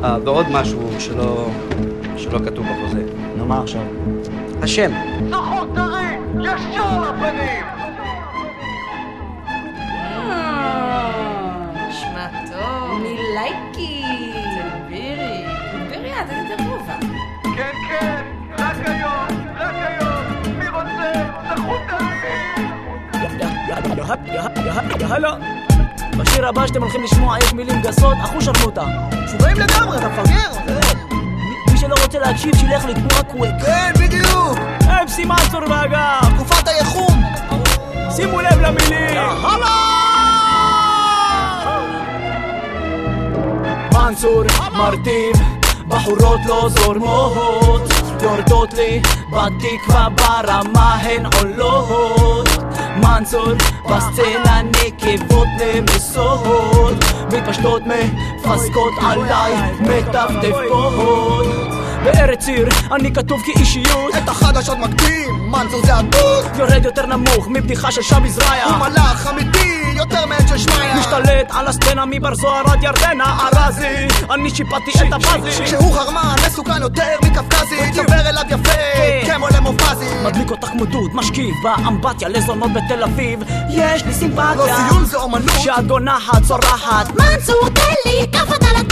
בעוד משהו שלא, שלא כתוב בחוזה. נו, מה עכשיו? השם. נכון, תראי! ישר לפנים! נשמע טוב. אני לייקי. תגבירי. תגבירי את, איזה דרובה. כן, כן! רק היום! רק היום! מי רוצה? נכון, תראי! יאללה. בשיר הבא שאתם הולכים לשמוע יש מילים גסות, אחו שרמוטה. משוגעים לגמרי, אתה מפגר? מי שלא רוצה להקשיב, שילך לתנועה קוואק. כן, בדיוק! אמסי מנצור באגף! תקופת הייחום! שימו לב למילים! מנצור מרטיב, בחורות לא זורמות, יורדות לי בתקווה ברמה הן עולות. מנצור בסצנה נקבות נמסות, מתפשטות מפסקות עליי, מטפטפות. בארץ עיר אני כתוב כאישיות, את החדשות מקדים, מנצור זה הדוד! יורד יותר נמוך מבדיחה של שבי זרעיה. הוא מלאך אמיתי, יותר מעט של שמעיה! משתלט על הסצנה מבר זוהר עד ירדנה ארזי אני שיפטתי את הבאזי כשהוא חרמן, מסוכן יותר מקווקזי דבר אליו יפה, מדליק אותך כמו דוד, משכיב באמבטיה לזונות בתל אביב. יש לי לא סימפתיה סיום זה אומנות. שאת גונחת, צורחת מנסור, תן לי כאפות על! מנסור